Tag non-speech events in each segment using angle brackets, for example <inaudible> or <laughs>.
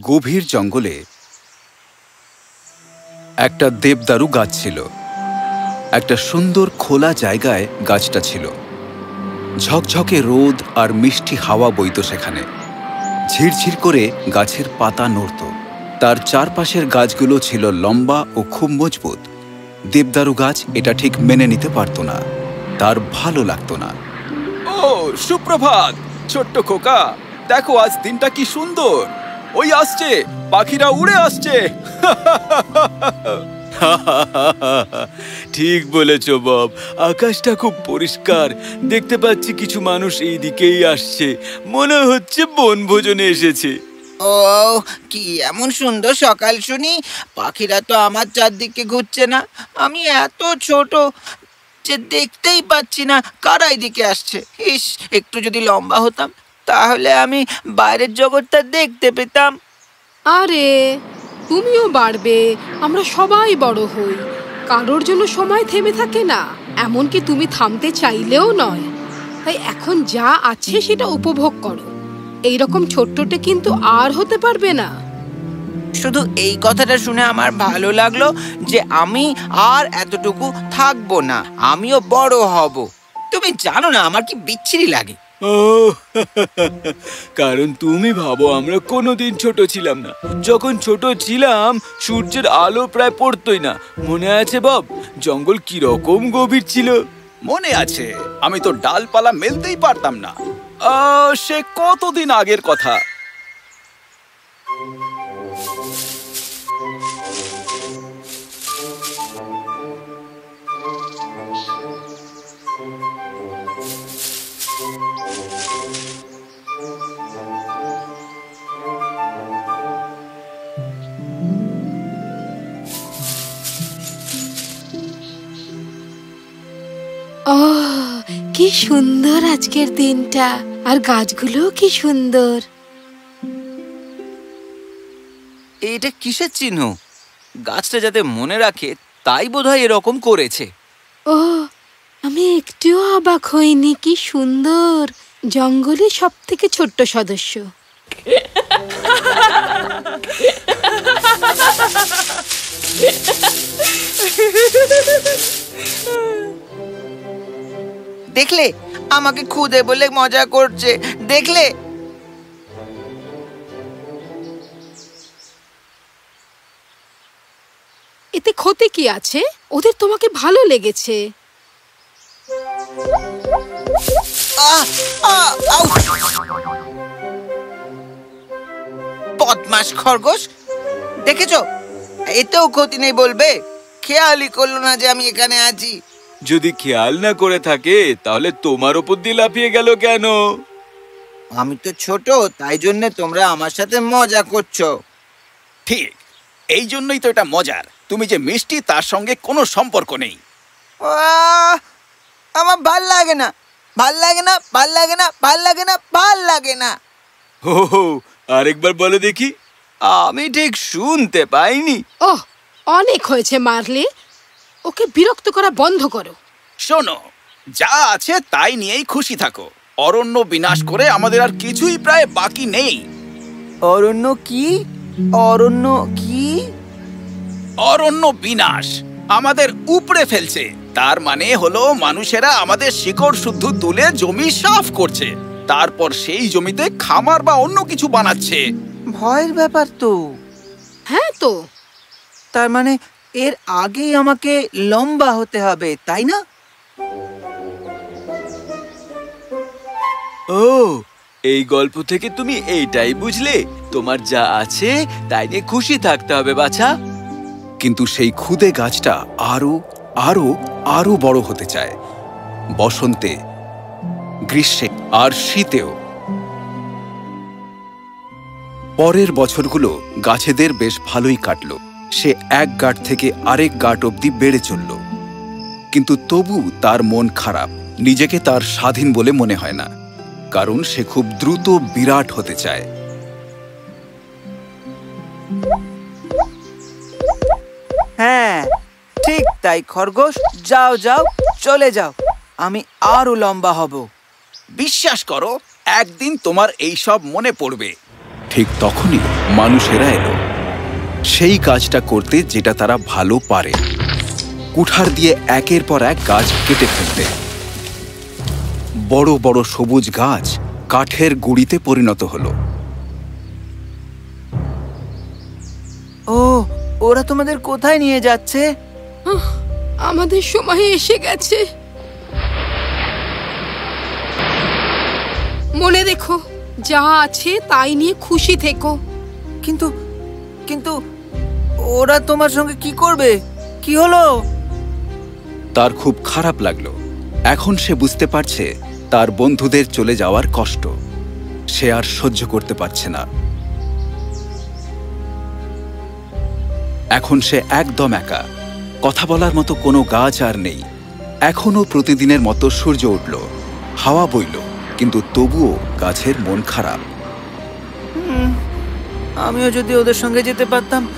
গভীর জঙ্গলে একটা দেবদারু গাছ ছিল। একটা সুন্দর খোলা জায়গায় গাছটা ছিল। ঝকঝকে রোদ আর মিষ্টি হাওয়া বইত সেখানে। ঝিরঝির করে গাছের পাতা নড়ত। তার চারপাশের গাছগুলো ছিল লম্বা ও খুব মজবুত। দেবদারু গাছ এটা ঠিক মেনে নিতে পারত না। তার ভালো লাগতো না। ও, সুপ্রভাত! ছোট্ট খোকা, দেখো আজ দিনটা কি সুন্দর! ওই আসছে পাখিরা উড়ে আসছে। ঠিক বলেছ বব। আকাশটা খুব পরিষ্কার। দেখতে পাচ্ছি কিছু মানুষ এই দিকেই আসছে। মনে হচ্ছে বনভোজনে এসেছে। ও কি এমন সুন্দর সকাল শুনি। পাখিরা তো আমার চারদিকে ঘুরছে না। আমি এত ছোট যে দেখতেই পাচ্ছি না কারা এদিকে আসছে। ইস একটু যদি লম্বা হতাম তাহলে আমি বাইরের জগৎটা দেখতে পেতাম। আরে তুমিও বাড়বে আমরা সবাই বড় হই। কারোর জন্য সময় থেমে থাকে না এমনকি তুমি থামতে চাইলেও নয়। তাই এখন যা আছে সেটা উপভোগ করো। এইরকম ছোট্টটে কিন্তু আর হতে পারবে না। শুধু এই কথাটা শুনে আমার ভালো লাগল যে আমি আর এতটুকু থাকব না আমিও বড় হব। তুমি জানো না আমার কি বিচ্ছিরি লাগে। ও <laughs> কারণ তুমি ভাবো আমরা কোনোদিন ছোট ছিলাম না। যখন ছোট ছিলাম সূর্যের আলো প্রায় পড়তই না। মনে আছে বাব জঙ্গল কি রকম গভীর ছিল? মনে আছে। আমি তো ডালপালা মেলতেই পারতাম না। আহ, সে কতদিন আগের কথা? সুন্দর আজকের দিনটা। আর গাছগুলো কি সুন্দর। এটা কিসের চিহ্ন? গাছটা যাতে মনে রাখে তাই বোধহয় এরকম করেছে। ও আমি একটুও অবাক হইনি কি সুন্দর। জঙ্গলে সব থেকে ছোট্ট সদস্য। <laughs> দেখলে? আমাকে খুদে বলে মজা করছে। দেখলে? এতে ক্ষতি কি আছে? ওদের তোমাকে ভালো লেগেছে! বদমাস খরগোশ। দেখেছ? এতেও ক্ষতি নেই বলবে। খেয়ালই করল না যে আমি এখানে আছি। যদি খেয়াল না করে থাকে তাহলে তোমার ওপর দিয়ে লাফিয়ে গেল কেন? আমি তো ছোট তাই জন্য তোমরা আমার সাথে মজা করছ। ঠিক এই জন্যই তো এটা মজার। তুমি যে মিষ্টি তার সঙ্গে কোনো সম্পর্ক নেই। আহ! আমার ভালো লাগে না। ভালো লাগে না ভালো লাগে না ভালো লাগে না ভালো লাগে না। হো হো, আরেকবার বলে দেখি। আমি ঠিক শুনতে পাইনি। ওহ অনেক হয়েছে মারলে। ওকে বিরক্ত করা বন্ধ করো। শোনো যা আছে তাই নিয়েই খুশি থাকো। অরণ্য বিনাশ করে আমাদের আর কিছুই প্রায় বাকি নেই। অরণ্য কি? অরণ্য কি? অরণ্য বিনাশ আমাদের উপড়ে ফেলছে। তার মানে হলো মানুষেরা আমাদের শিকড় শুদ্ধ তুলে জমি সাফ করছে। তারপর সেই জমিতে খামার বা অন্য কিছু বানাচ্ছে। ভয়ের ব্যাপার তো। হ্যাঁ তো। তার মানে এর আগেই আমাকে লম্বা হতে হবে, তাই না? ও, এই গল্প থেকে তুমি এইটাই বুঝলে। তোমার যা আছে, তাই নিয়ে খুশি থাকতে হবে, বাছা। কিন্তু সেই খুদে গাছটা আরও আরও আরও বড় হতে চায়। বসন্তে, গ্রীষ্মে, আর শীতেও। পরের বছরগুলো গাছেদের বেশ ভালোই কাটল। সে এক গাঠ থেকে আরেক গাঠ অবধি বেড়ে চলল। কিন্তু তবু তার মন খারাপ নিজেকে তার স্বাধীন বলে মনে হয় না কারণ সে খুব দ্রুত বিরাট হতে চায়। হ্যাঁ ঠিক তাই খরগোশ যাও যাও চলে যাও আমি আরও লম্বা হব। বিশ্বাস করো একদিন তোমার এই সব মনে পড়বে। ঠিক তখনই মানুষেরা এলো। সেই কাজটা করতে যেটা তারা ভালো পারে। কুঠার দিয়ে একের পর এক গাছ কেটে ফেলতে। বড় বড় সবুজ গাছ কাঠের গুড়িতে পরিণত হলো। ও ওরা তোমাদের কোথায় নিয়ে যাচ্ছে? আমাদের সময় এসে গেছে। মনে দেখো যা আছে তাই নিয়ে খুশি থেকো। কিন্তু কিন্তু ওরা তোমার সঙ্গে কি করবে? কি হলো? তার খুব খারাপ লাগল। এখন সে বুঝতে পারছে তার বন্ধুদের চলে যাওয়ার কষ্ট। সে আর সহ্য করতে পারছে না। এখন সে একদম একা। কথা বলার মতো কোনো গাছ আর নেই। এখনও প্রতিদিনের মতো সূর্য উঠল। হাওয়া বইল, কিন্তু তবুও গাছের মন খারাপ। আমিও যদি ওদের সঙ্গে যেতে পারতাম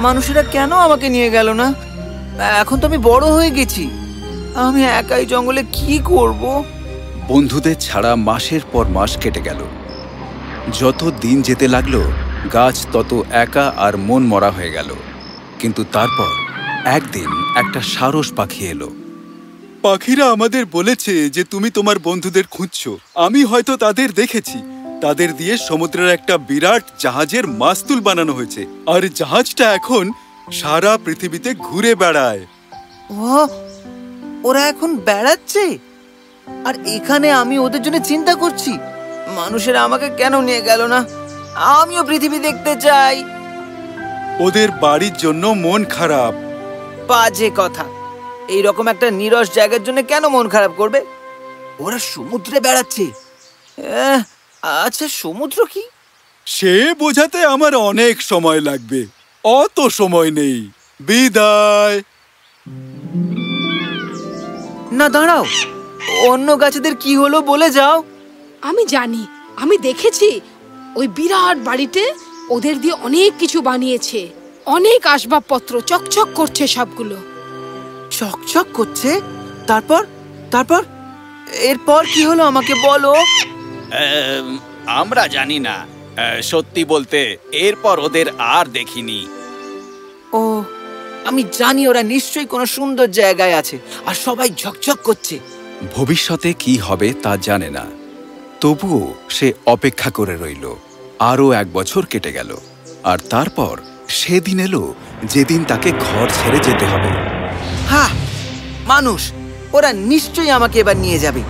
মানুষেরা কেন আমাকে নিয়ে গেল না? এখন তো আমি বড় হয়ে গেছি। আমি একাই জঙ্গলে কি করব? বন্ধুদের ছাড়া মাসের পর মাস কেটে গেল। যত দিন যেতে লাগল গাছ তত একা আর মন মরা হয়ে গেল। কিন্তু তারপর একদিন একটা সারস পাখি এলো। পাখিরা আমাদের বলেছে যে তুমি তোমার বন্ধুদের খুঁজছো। আমি হয়তো তাদের দেখেছি। তাদের দিয়ে সমুদ্রের একটা বিরাট জাহাজের মাস্তুল বানানো হয়েছে। আর জাহাজটা এখন সারা পৃথিবীতে ঘুরে বেড়ায়। ও ওরা এখন বেড়াচ্ছে? আর এখানে আমি ওদের জন্য চিন্তা করছি। মানুষেরা আমাকে কেন নিয়ে গেল না? আমিও পৃথিবী দেখতে চাই। ওদের বাড়ির জন্য মন খারাপ। বাজে কথা। এই রকম একটা নিরস জায়গার জন্য কেন মন খারাপ করবে? ওরা সমুদ্রে বেড়াচ্ছে। আচ্ছা সমুদ্র কি? সে বোঝাতে আমার অনেক সময় লাগবে। অত সময় নেই। বিদায়। না দাঁড়াও। অন্য গাছেদের কি হলো বলে যাও। আমি জানি আমি দেখেছি। ওই বিরাট বাড়িতে ওদের দিয়ে অনেক কিছু বানিয়েছে। অনেক আসবাবপত্র চকচক করছে সবগুলো। চকচক করছে? তারপর? তারপর? এরপর কি হলো আমাকে বলো। আমরা জানি না। সত্যি বলতে এরপর ওদের আর দেখিনি। ও আমি জানি ওরা নিশ্চয়ই কোনো সুন্দর জায়গায় আছে আর সবাই ঝকঝক করছে। ভবিষ্যতে কি হবে তা জানে না। তবুও সে অপেক্ষা করে রইল। আরও এক বছর কেটে গেল আর তারপর সেদিন এলো যেদিন তাকে ঘর ছেড়ে যেতে হবে। হা মানুষ ওরা নিশ্চয়ই আমাকে এবার নিয়ে যাবে।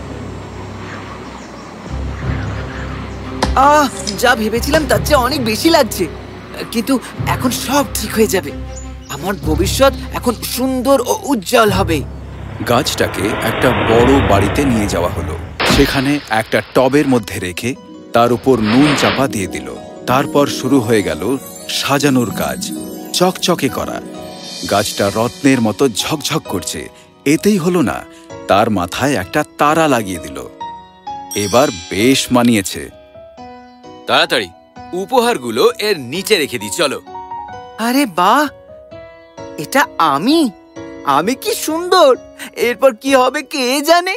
আহ, যা ভেবেছিলাম তার চেয়ে অনেক বেশি লাগছে। কিন্তু এখন সব ঠিক হয়ে যাবে। আমার ভবিষ্যৎ এখন সুন্দর ও উজ্জ্বল হবে। গাছটাকে একটা বড় বাড়িতে নিয়ে যাওয়া হলো। সেখানে একটা টবের মধ্যে রেখে তার উপর নুন চাপা দিয়ে দিল। তারপর শুরু হয়ে গেল সাজানোর কাজ, চকচকে করা। গাছটা রত্নের মতো ঝকঝক করছে। এতেই হলো না, তার মাথায় একটা তারা লাগিয়ে দিল। এবার বেশ মানিয়েছে। তাড়াতাড়ি। উপহারগুলো এর নিচে রেখে দিই চলো। আরে বাহ! এটা আমি? আমি কি সুন্দর! এরপর কি হবে কে জানে?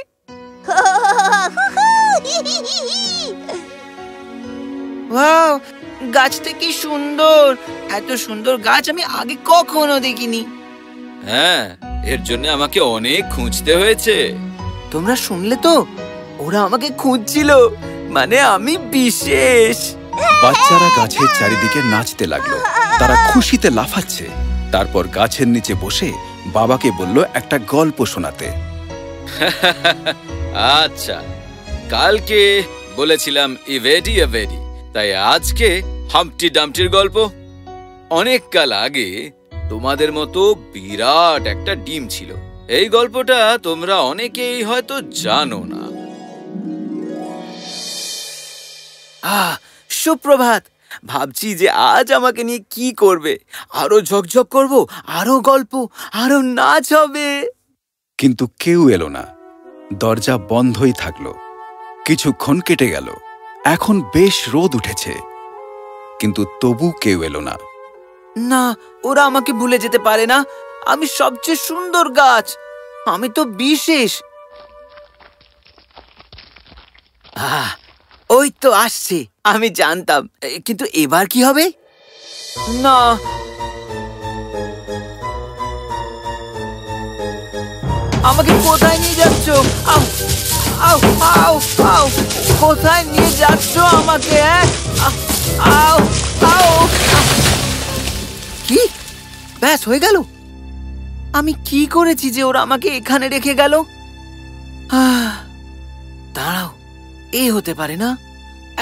গাছটা কি সুন্দর! এত সুন্দর গাছ আমি আগে কখনো দেখিনি। হ্যাঁ এর জন্য আমাকে অনেক খুঁজতে হয়েছে। তোমরা শুনলে তো? ওরা আমাকে খুঁজছিল। মানে আমি বিশেষ। বাচ্চারা গাছের চারিদিকে নাচতে লাগল। তারা খুশিতে লাফাচ্ছে। তারপর গাছের নিচে বসে বাবাকে বলল একটা গল্প শোনাতে। <laughs> আচ্ছা কালকে বলেছিলাম ইভেডি এভেডি তাই আজকে হাম্পটি ডাম্পটির গল্প। অনেক কাল আগে তোমাদের মতো বিরাট একটা ডিম ছিল। এই গল্পটা তোমরা অনেকেই হয়তো জানো না। আহ সুপ্রভাত। ভাবছি যে আজ আমাকে নিয়ে কি করবে? আরও ঝকঝক করব আরও গল্প আরও নাচ হবে। কিন্তু কেউ এলো না। দরজা বন্ধই থাকল। কিছুক্ষণ কেটে গেল। এখন বেশ রোদ উঠেছে। কিন্তু তবু কেউ এলো না। না ওরা আমাকে ভুলে যেতে পারে না। আমি সবচেয়ে সুন্দর গাছ। আমি তো বিশেষ। আহ, ওই তো আসছে, আমি জানতাম। কিন্তু এবার কি হবে? না। আমাকে কোথায় নিয়ে যাচ্ছ? কোথায় নিয়ে যাচ্ছ আমাকে কি? ব্যাস, হয়ে গেল। আমি কি করেছি যে ওরা আমাকে এখানে রেখে গেল? দাঁড়াও, এ হতে পারে না।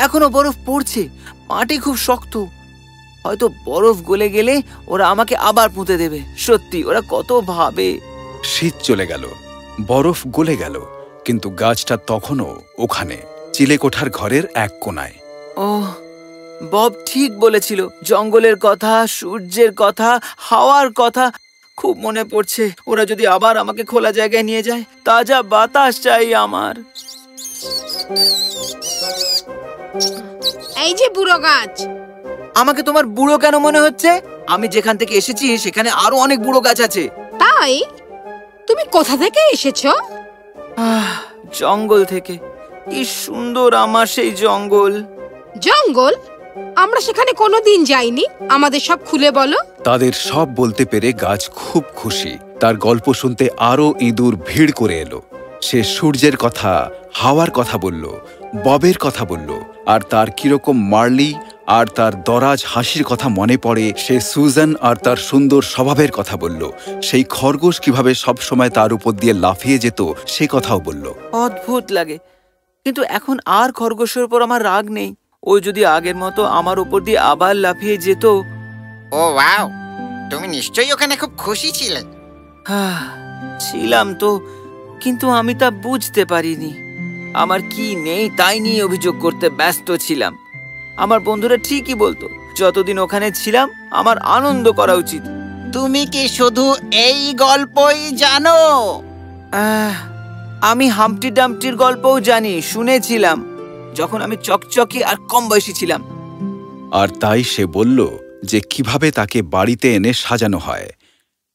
এখনও বরফ পড়ছে মাটি খুব শক্ত। হয়তো বরফ গলে গেলে ওরা আমাকে আবার পুঁতে দেবে। সত্যি ওরা কত ভাবে। শীত চলে গেল বরফ গলে গেল কিন্তু গাছটা তখনও ওখানে চিলেকোঠার ঘরের এক কোনায়। ও বব ঠিক বলেছিল জঙ্গলের কথা সূর্যের কথা হাওয়ার কথা খুব মনে পড়ছে ওরা যদি আবার আমাকে খোলা জায়গায় নিয়ে যায় তাজা বাতাস চাই আমার। এই যে বুড়ো গাছ। আমাকে তোমার বুড়ো কেন মনে হচ্ছে? আমি যেখান থেকে এসেছি সেখানে আরও অনেক বুড়ো গাছ আছে। তাই? তুমি কোথা থেকে এসেছ? আহ, জঙ্গল থেকে। কি সুন্দর আমার সেই জঙ্গল। জঙ্গল? আমরা সেখানে কোনোদিন যাইনি। আমাদের সব খুলে বলো। তাদের সব বলতে পেরে গাছ খুব খুশি। তার গল্প শুনতে আরও ইঁদুর ভিড় করে এলো। সে সূর্যের কথা হাওয়ার কথা বলল ববের কথা বলল। আর তার কীরকম মার্লি আর তার দরাজ হাসির কথা মনে পড়ে সে সুজান আর তার সুন্দর স্বভাবের কথা বলল। সেই খরগোশ কীভাবে সবসময় তার উপর দিয়ে লাফিয়ে যেত সে কথাও বলল। অদ্ভুত লাগে। কিন্তু এখন আর খরগোশের উপর আমার রাগ নেই। ও যদি আগের মতো আমার উপর দিয়ে আবার লাফিয়ে যেত। ও ওয়াও! তুমি নিশ্চয়ই ওখানে খুব খুশি ছিলে। ছিলাম তো কিন্তু আমি তা বুঝতে পারিনি। আমার কি নেই তাই নিয়ে অভিযোগ করতে ব্যস্ত ছিলাম। আমার বন্ধুরা ঠিকই বলতো যতদিন ওখানে ছিলাম আমার আনন্দ করা উচিত। তুমি কি শুধু এই গল্পই জানো? আমি হামটি ডামটির গল্পও জানি শুনেছিলাম যখন আমি চকচকে আর কম বয়সী ছিলাম। আর তাই সে বলল যে কীভাবে তাকে বাড়িতে এনে সাজানো হয়।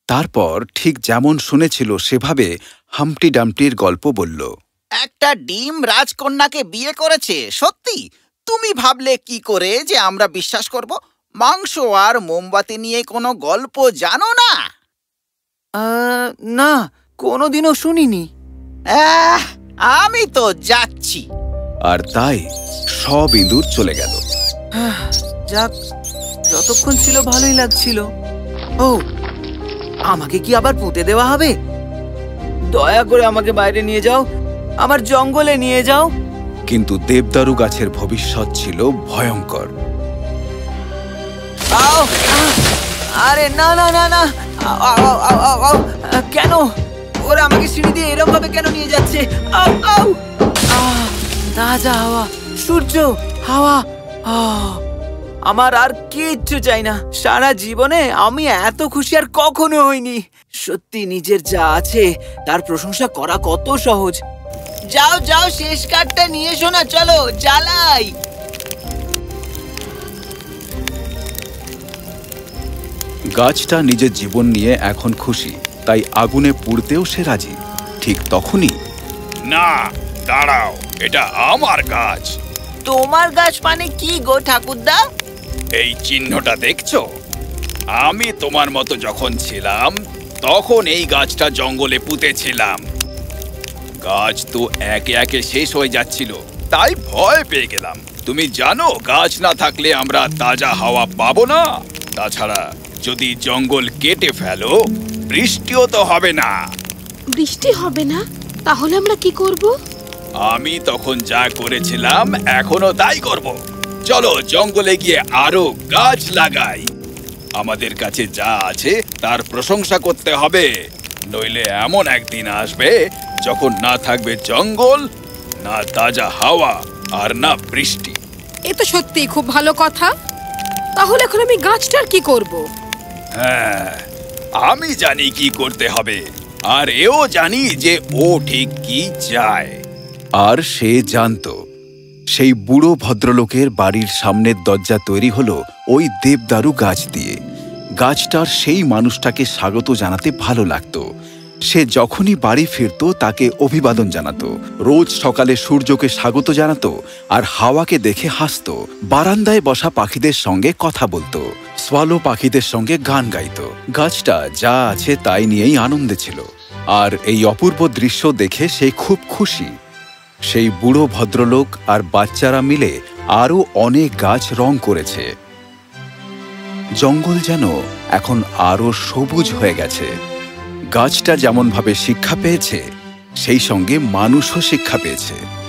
তারপর ঠিক যেমন শুনেছিল সেভাবে হামটি ডামটির গল্প বলল। একটা ডিম রাজকন্যাকে বিয়ে করেছে সত্যি? তুমি ভাবলে কি করে যে আমরা বিশ্বাস করব? মাংস আর মোমবাতি নিয়ে কোনো গল্প জানো না? না কোনোদিনও শুনিনি। আমি তো যাচ্ছি। আর তাই সব ইঁদুর চলে গেল। যাক যতক্ষণ ছিল ভালোই লাগছিল। ও আমাকে কি আবার পুঁতে দেওয়া হবে? দয়া করে আমাকে বাইরে নিয়ে যাও। আমার জঙ্গলে নিয়ে যাও। কিন্তু দেবদারু গাছের ভবিষ্যৎ ছিল ভয়ঙ্কর। আরে না না না না! কেন? ওরা আমাকে সিঁড়ি দিয়ে এরকম ভাবে কেন নিয়ে যাচ্ছে? তাজা হাওয়া সূর্য হাওয়া আমার আর কিচ্ছু চাই না। সারা জীবনে আমি এত খুশি আর কখনো হইনি। সত্যি নিজের যা আছে তার প্রশংসা করা কত সহজ। যাও যাও শেষ কার্ডটা নিয়ে এসো না চলো জ্বালাই। গাছটা নিজের জীবন নিয়ে এখন খুশি তাই আগুনে পুড়তেও সে রাজি। ঠিক তখনই না দাঁড়াও এটা আমার গাছ। তোমার গাছ মানে কি গো ঠাকুরদা? এই চিহ্নটা দেখছ? আমি তোমার মতো যখন ছিলাম তখন এই গাছটা জঙ্গলে পুঁতেছিলাম। গাছ তো একে একে শেষ হয়ে যাচ্ছিল। তাই ভয় পেয়ে গেলাম। তুমি জানো গাছ না থাকলে আমরা তাজা হাওয়া পাবো না। তাছাড়া যদি জঙ্গল কেটে ফেলো বৃষ্টিও তো হবে না। বৃষ্টি হবে না? তাহলে আমরা কি করব? আমি তখন যা করেছিলাম এখনও তাই করব। চলো জঙ্গলে গিয়ে আরও গাছ লাগাই। আমাদের কাছে যা আছে তার প্রশংসা করতে হবে। নইলে এমন একদিন আসবে যখন না থাকবে জঙ্গল না তাজা হাওয়া আর না বৃষ্টি। এ তো সত্যিই খুব ভালো কথা। তাহলে এখন আমি গাছটার কি করব? হ্যাঁ আমি জানি কি করতে হবে আর এও জানি যে ও ঠিক কি চায়। আর সে জানত সেই বুড়ো ভদ্রলোকের বাড়ির সামনের দরজা তৈরি হলো ওই দেবদারু গাছ দিয়ে। গাছটার সেই মানুষটাকে স্বাগত জানাতে ভালো লাগতো। সে যখনই বাড়ি ফিরত, তাকে অভিবাদন জানাত। রোজ সকালে সূর্যকে স্বাগত জানাত আর হাওয়াকে দেখে হাসতো। বারান্দায় বসা পাখিদের সঙ্গে কথা বলতো। সোয়ালো পাখিদের সঙ্গে গান গাইত। গাছটা যা আছে তাই নিয়েই আনন্দে ছিল। আর এই অপূর্ব দৃশ্য দেখে সে খুব খুশি। সেই বুড়ো ভদ্রলোক আর বাচ্চারা মিলে আরও অনেক গাছ রং করেছে। জঙ্গল যেন এখন আরও সবুজ হয়ে গেছে। গাছটা যেমনভাবে শিক্ষা পেয়েছে সেই সঙ্গে মানুষও শিক্ষা পেয়েছে।